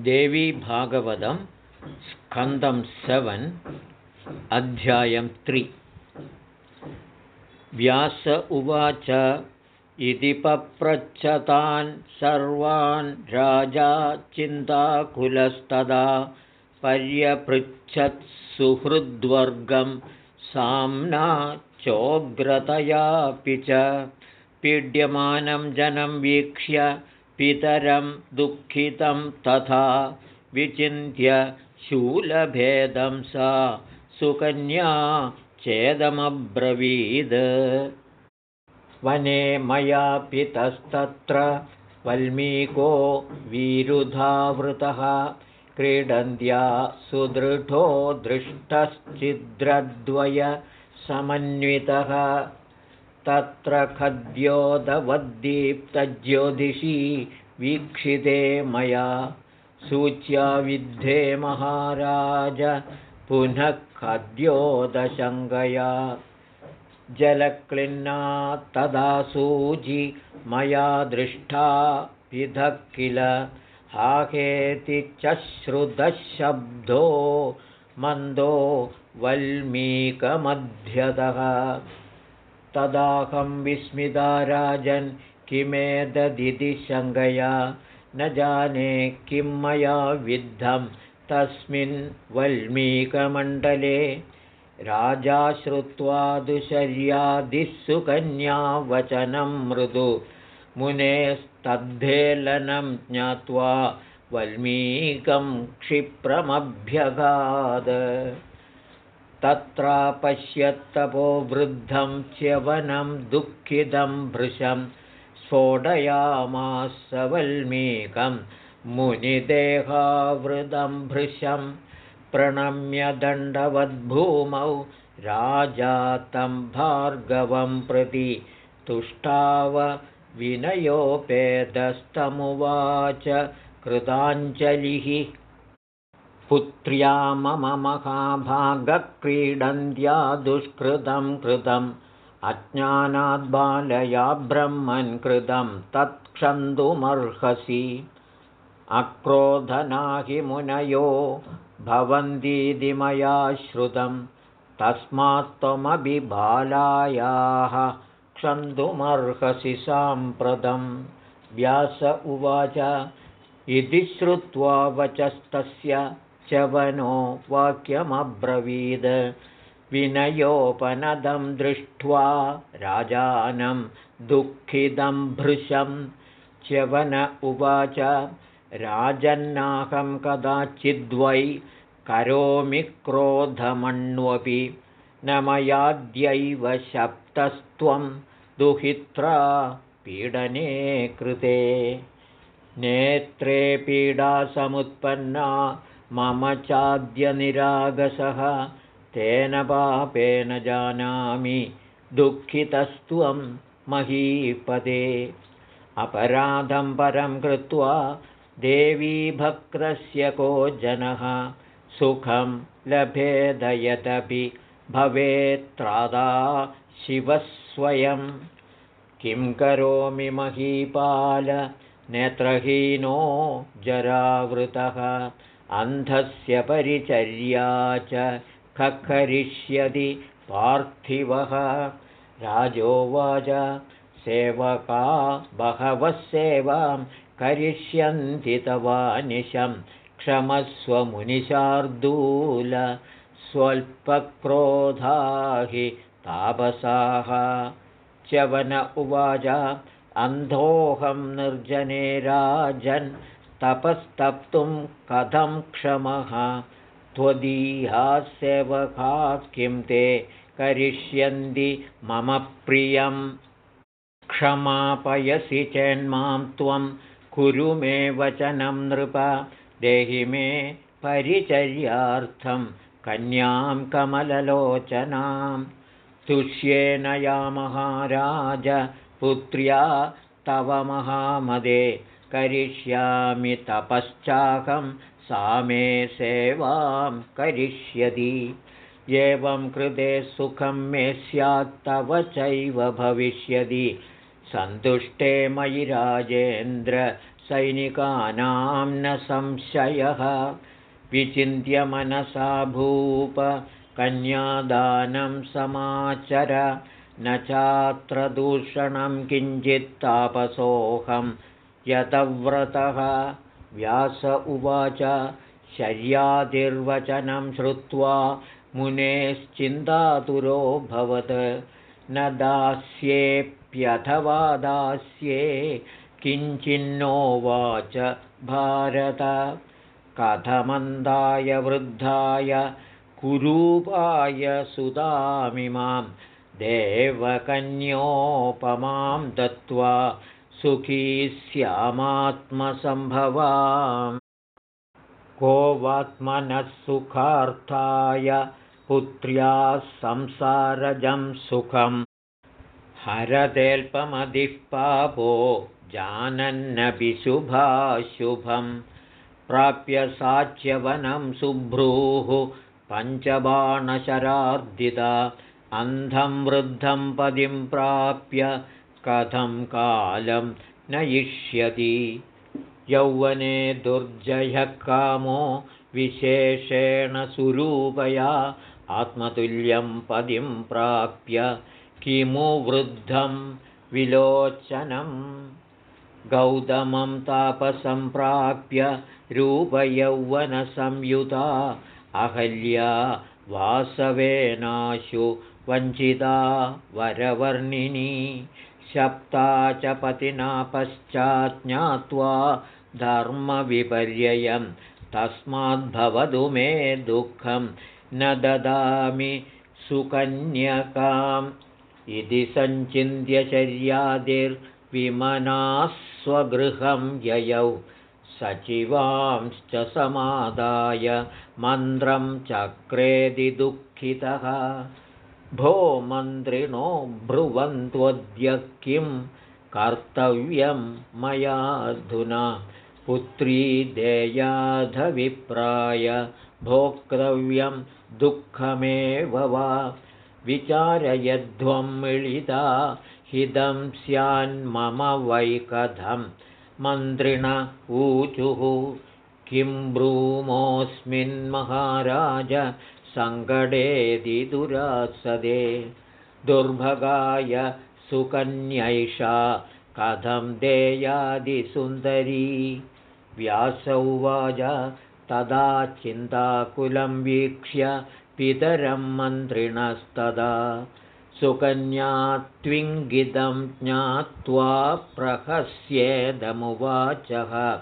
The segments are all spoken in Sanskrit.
देवी भागवतं स्कन्दं सेवन् अध्यायं त्रि। व्यास उवाच इति पप्रच्छतान् सर्वान् राजा चिन्ताकुलस्तदा पर्यपृच्छत्सुहृद्वर्गं साम्ना चोग्रतयापि च। पीड्यमानं जनं वीक्ष्य पितरं दुःखितं तथा विचिन्त्य शूलभेदं सा सुकन्या चेदमब्रवीद। वने मया पितस्तत्र वल्मीको वीरुधावृतः क्रीडन्त्या सुदृढो दृष्टश्चिद्रद्वयसमन्वितः तत्र खद्योदवद्दीप्तज्योतिषी वीक्षिते मया सूच्या विद्धे महाराज पुनः खद्योदशङ्गया। जलक्लिन्ना तदा सूचि मया दृष्टा विधः किल? हाहेति च श्रुतशब्दो मन्दो वल्मीकमध्यतः तदाहं विस्मिता राजन् किमेतदिति शङ्कया। न जाने किं मया विद्धं तस्मिन् वल्मीकमण्डले। राजा श्रुत्वा दुशर्यादिःसुकन्यावचनं मृदु। मुनेस्तद्धेलनं ज्ञात्वा वल्मीकं क्षिप्रमभ्यगाद तत्रापश्यत्तपो वृद्धं च्यवनं दुःखितं भृशं स्फोटयामास वल्मीकं मुनिदेहावृतं भृशं प्रणम्यदण्डवद्भूमौ राजा तं भार्गवं प्रति तुष्टाव विनयोपेदस्तमुवाच कृताञ्जलिः पुत्र्या मम महाभागक्रीडन्त्या दुष्कृतं कृतम्। अज्ञानाद्बालया ब्रह्मन् कृतं तत्क्षन्तुमर्हसि अक्रोधनाहि मुनयो भवन्तीति मया श्रुतं। तस्मात् बालायाः क्षन्तुमर्हसि साम्प्रतं। व्यास उवाच इति श्रुत्वा वचस्तस्य चवनो वाक्यमब्रवीद। विनयोपनदं दृष्ट्वा राजानं दुःखितं भृशं। च्यवन उवाच राजन्नाहं कदाचिद्वै करोमि क्रोधमण्वपि। न मयाद्यैव शप्तस्त्वं दुहित्रा पीडने कृते। नेत्रे पीडासमुत्पन्ना मम चाद्यनिरागसः तेन पापेन जानामि दुःखितस्त्वं महीपदे अपराधं परं कृत्वा देवीभक्रस्य को जनः सुखं लभेदयदपि भवेत्त्रादा शिवस्वयं। किं करोमि महीपाल नेत्रहीनो जरावृतः अन्धस्य परिचर्या च खखरिष्यति पार्थिवः। राजोवाच सेवका बहवः सेवां करिष्यन्ति तवानिशं। क्षमस्वमुनिशार्दूल स्वल्पक्रोधा हि तापसाः। च्यवन उवाच अन्धोऽहं निर्जने राजन् तपस्तप्तुं कथं क्षमः? त्वदीयासेवका किं ते करिष्यन्ति? मम प्रियं क्षमापयसि चेन्मां त्वं कुरु मे वचनं नृप। देहि मे परिचर्यार्थं कन्यां कमललोचनां तुष्येन या महाराज पुत्र्या तव महामदे करिष्यामि तपश्चाकं सा मे सेवां करिष्यति। एवं कृते सुखं मे स्यात्तव चैव भविष्यति। सन्तुष्टे मयि राजेन्द्र सैनिकानां न संशयः। विचिन्त्य मनसा भूप कन्यादानं समाचर। न चात्र दूषणं किञ्चित्तापसोऽहं यतव्रतः व्यास उवाच शर्यातिर्वचनं श्रुत्वा मुनेश्चिन्तातुरोऽभवत् न दास्येऽप्यथवा दास्ये किञ्चिन्नोवाच भारत। कथमन्दाय वृद्धाय कुरूपाय सुतामिमां देवकन्योपमां दत्त्वा सुखी स्यामात्मसम्भवाम् को वात्मनः सुखार्थाय पुत्र्याः संसारजं सुखम् हरतेऽल्पमधिः पापो जानन्नपि शुभाशुभं। प्राप्य साच्यवनं शुभ्रूः पञ्चबाणशरार्दिता। अन्धं वृद्धं पदिं प्राप्य कथं कालं नयिष्यति? यौवने दुर्जयः कामो विशेषेण सुरूपया आत्मतुल्यं पदिं प्राप्य किमु वृद्धं विलोचनं? गौतमं तापसम्प्राप्य रूपयौवनसंयुता अहल्या वासवेनाशु वञ्चिता वरवर्णिनी शप्ता च पतिना पश्चात् ज्ञात्वा धर्मविपर्ययं तस्माद्भवतु मे दुःखं। न ददामि सुकन्यकाम्। इति सञ्चिन्त्य चर्यादिर्विमनाः स्वगृहं ययौ। सचिवांश्च समादाय मन्त्रं चक्रेदि दुःखितः भो मन्त्रिणो ब्रुवन्त्वद्य किं कर्तव्यं मयाधुना। पुत्री देयाधविप्राय। भोक्तव्यं दुःखमेव वा। विचारयध्वं मिलिता। हिदं स्यान्मम वैकथं। मन्त्रिण ऊचुः। किं ब्रूमोऽस्मिन्महाराज सङ्कटेदि दुरासदे दुर्भगाय सुकन्यैषा कथं देयादिसुन्दरी। व्यासौवाच तदा चिन्ताकुलं वीक्ष्य पितरं मन्त्रिणस्तदा। सुकन्या त्विङ्गितं ज्ञात्वा प्रहस्येदमुवाचः।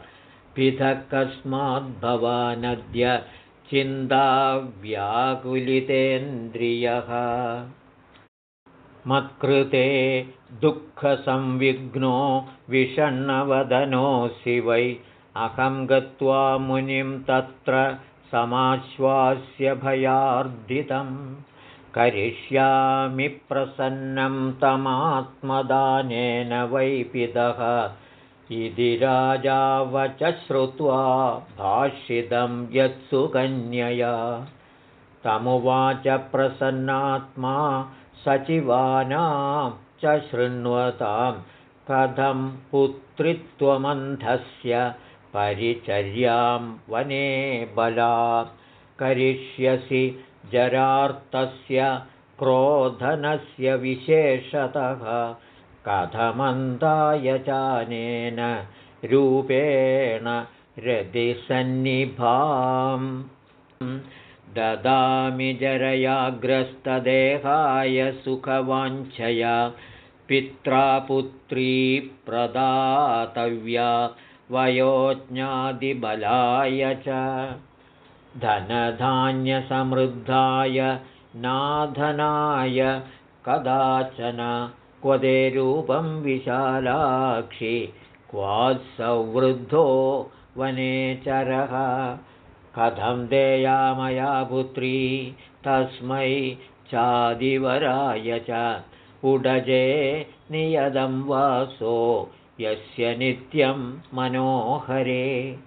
पितकस्माद्भवानद्य चिन्ताव्याकुलितेन्द्रियः। मत्कृते दुःखसंविघ्नो विषण्णवदनोऽसि वै अहं गत्वा मुनिं तत्र समाश्वास्य भयार्दितं। करिष्यामि प्रसन्नं तमात्मदानेन वैपितः इति राजावच श्रुत्वा भाषितं यत्सुकन्यया तमुवाच प्रसन्नात्मा सचिवानां च शृण्वतां कथं पुत्रित्वमन्धस्य परिचर्यां वने बला करिष्यसि जरार्तस्य क्रोधनस्य विशेषतः कथमन्तायचानेन रूपेण रतिसन्निभाम् ददामि जरयाग्रस्तदेहाय सुखवाञ्छया पित्रा पुत्री प्रदातव्या वयोज्ञादिबलाय च। धनधान्यसमृद्धाय नाधनाय कदाचन क्व ते रूपं विशालाक्षि क्वात्सौवृद्धो वनेचरः कथं देया मया पुत्री तस्मै चादिवराय च। उडजे नियदं वासो यस्य नित्यं मनोहरे।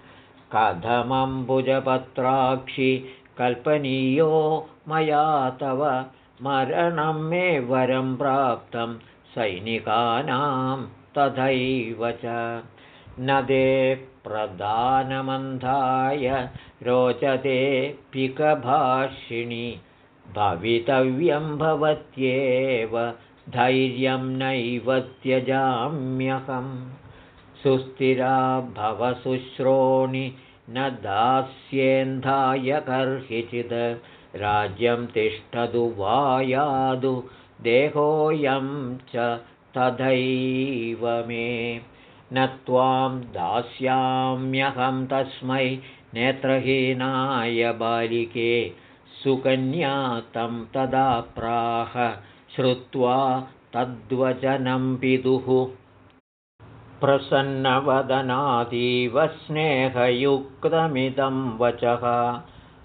कथमम्बुजपत्राक्षि कल्पनीयो मया तव मरणं मे वरं प्राप्तं सैनिकानां तथैव च। न ते प्रधानमन्धाय रोचते पिकभाषिणि। भवितव्यं भवत्येव धैर्यं नैव त्यजाम्यहम्। सुस्थिरा भवशुश्रोणि न दास्येन्धाय कर्हिचित् राज्यं तिष्ठतु वा यादु देहोऽयं च तथैव मे। न त्वां दास्याम्यहं तस्मै नेत्रहीनाय बालिके। सुकन्या तं तदा प्राह श्रुत्वा तद्वचनं पितुः। प्रसन्नवदनातीव स्नेहयुक्तमिदं वचः।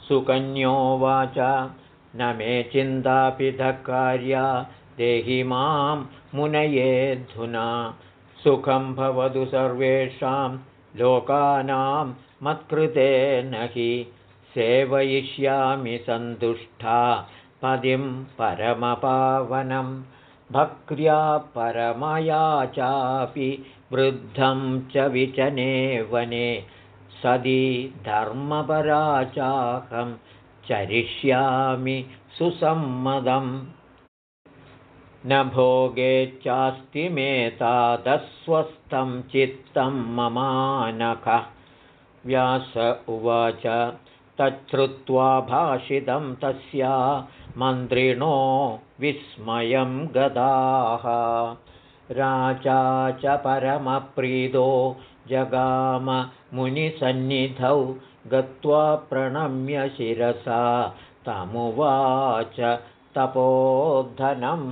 सुकन्योवाच न मे चिन्तापिधकार्या देहि मां मुनयेऽधुना सुखं भवतु सर्वेषां। लोकानां मत्कृते न हि सेवयिष्यामि सन्तुष्टा। पदिं परमपावनं। भक्र्या परमया चापि वृद्धं च विचने वने। सदी धर्मपरा चाहं चरिष्यामि सुसम्मदम्। न भोगे चास्ति मे तादस्वस्थं चित्तं ममानखः व्यास उवाच तच्छ्रुत्वा भाषितं तस्या मन्त्रिणो विस्मयं गदाः। राजा च परमप्रीतो जगाम मुनिसन्निधौ गत्वा प्रणम्य शिरसा तमुवाच तपोधनं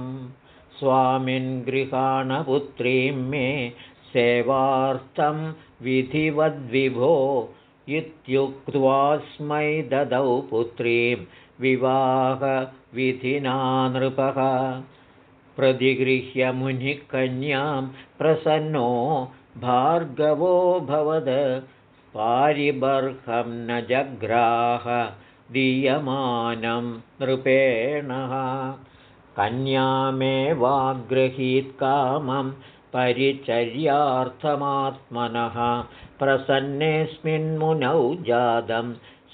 स्वामिन् गृहाणपुत्रीं मे सेवार्थं विधिवद्विभो इत्युक्त्वास्मै ददौ पुत्रीं विवाहविधिना नृपः। प्रतिगृह्य मुनिः कन्यां प्रसन्नो भार्गवो भवद पारिबर्हं न जग्राह दीयमानं नृपेणः कन्यामेवाग्रहीत्कामं परिचर्यार्थमात्मनः प्रसन्नेऽस्मिन्मुनौ जातं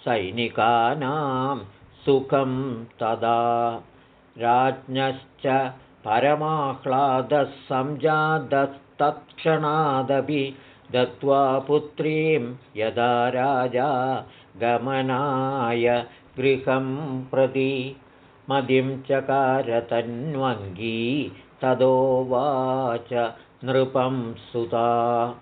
सैनिकानां सुखं तदा राज्ञश्च परमाह्लादः सञ्जातस्तत्क्षणादपि दत्त्वा पुत्रीं यदा राजा गमनाय गृहं प्रति मदिं चकारतन्वङ्गी तदोवाच नृपं सुता।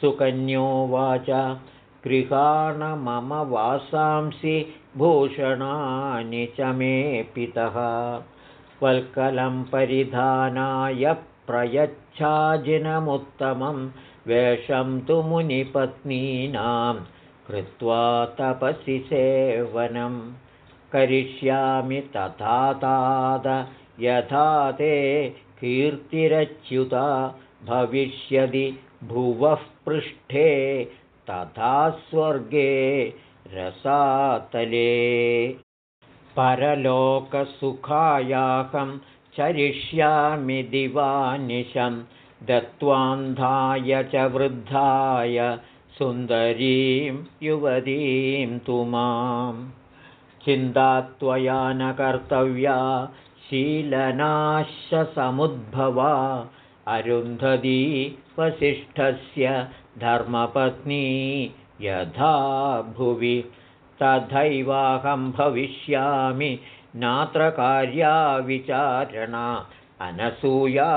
सुकन्योवाच गृहाण मम वासांसि भूषणानि च मे पितः। वल्कलं परिधानाय प्रयच्छाजिनमुत्तमं वेषं तु मुनिपत्नीनां कृत्वा तपसि सेवनं करिष्यामि तथा ताद। यथा ते कीर्तिरच्युता भविष्यदि भुवः पृष्ठे तथा स्वर्गे रसातले। परलोकसुखायाहं चरिष्यामि दिवानिशं दत्त्वान्धाय च वृद्धाय सुन्दरीं युवतीं तु मां चिन्ता त्वया न कर्तव्या शीलनाशसमुद्भवा अरुन्धती वसिष्ठस्य धर्मपत्नी यथा भुवि। तथैवाहं भविष्यामि नात्र कार्या विचारणा अनसूया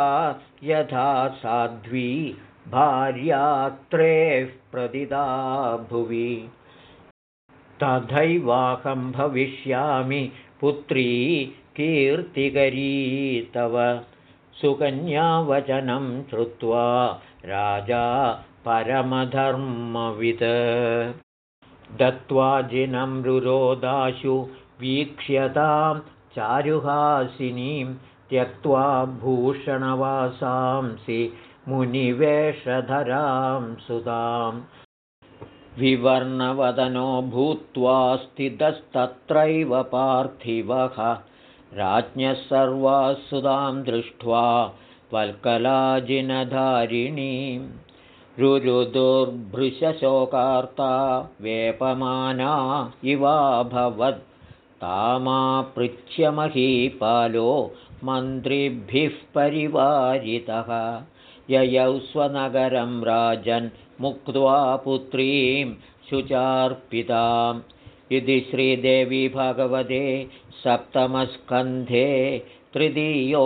यथा साध्वी भार्यात्रेः प्रतिदा भुवि। तथैवाहं भविष्यामि पुत्री कीर्तिकरी तव सुकन्यावचनं श्रुत्वा राजा परमधर्मवित् दत्त्वा जिनं रुरोदाशु वीक्ष्यतां चारुहासिनीं त्यक्त्वा भूषणवासांसि मुनिवेषधरां सुतां। विवर्णवदनो भूत्वा स्थितस्तत्रैव पार्थिवः। राज्ञः सर्वाः सुतां दृष्ट्वा वल्कलाजिनधारिणीं। रुरुदुर्भृशशोकार्ता वेपमाना इवाभवत्। तामापृच्छ्यमहीपालो मन्त्रिभिः परिवारितः। ययौ स्वनगरं राजन् मुक्त्वा पुत्रीं शुचार्पिताम्। इति श्रीदेवी भगवते सप्तमस्कन्धे तृतीयोऽध्यायः